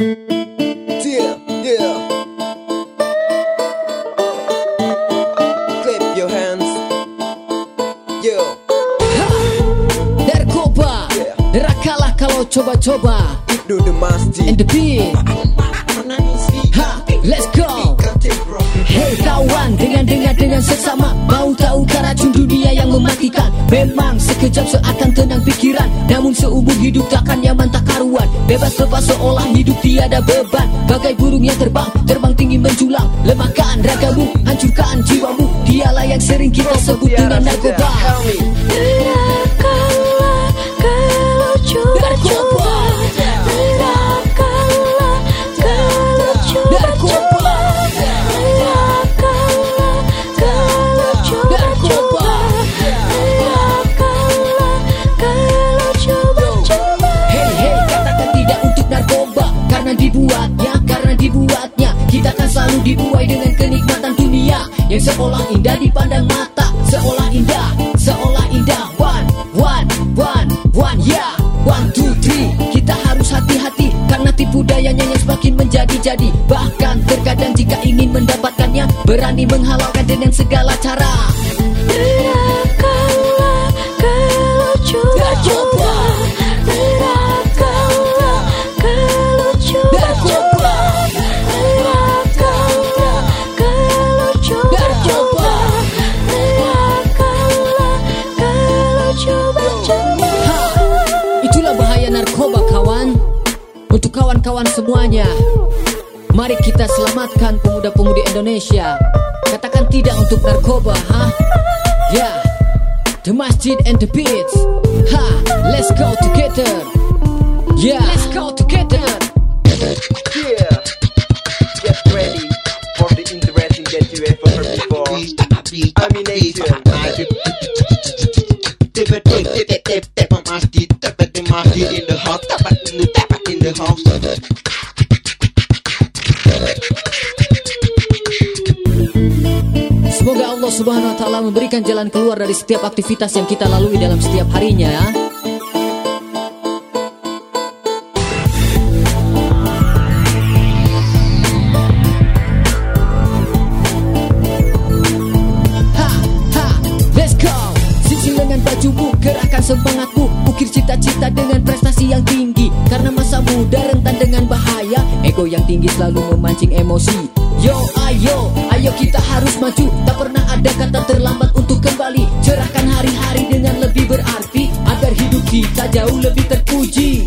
Yeah, yeah. Clap your hands. Yo, Narkoba Yeah. Nerakalah kalau coba-coba do the mastic. And the beat Ha, let's go Hey kawan, dengan-dengar dengan sesama Mau tahu racun dunia yang mematikan. Memang sekejap seakan tenang pikiran. Namun seumur hidup takkan nyaman tak karuan. Bebas lepas seolah hidup tiada beban. Bagai burung yang terbang, terbang tinggi menjulang. Lemahkan ragamu, hancurkan jiwamu. Dialah yang sering kita sebut dengan narkoba seolah indah dipandang mata. Seolah indah, seolah indah. One, one, one, one yeah. One, two, three. Kita harus hati-hati Karena tipu dayanya yang semakin menjadi-jadi. Bahkan terkadang jika ingin mendapatkannya Berani menghalalkan dengan segala cara kawan-kawan semuanya Mari kita selamatkan pemuda-pemudi Indonesia Katakan tidak untuk narkoba ha Ya The Masjid and the Beats Ha Let's go together Yeah Let's go together Yeah. Get ready for the interesting that you ever heard before. Amination. in in Semoga Allah subhanahu wa ta'ala memberikan jalan keluar dari setiap aktivitas yang kita lalui dalam setiap harinya ya. Ha, ha, let's go. Sisi dengan bajumu, gerakan semangatmu. Ukir cita-cita dengan prestasi yang tinggi. Karena masa muda rentan dengan bahaya. Ego yang tinggi selalu memancing emosi. Yo ayo, ayo kita harus maju. Tak pernah ada kata terlambat untuk kembali. Cerahkan hari-hari dengan lebih berarti. Agar hidup kita jauh lebih terpuji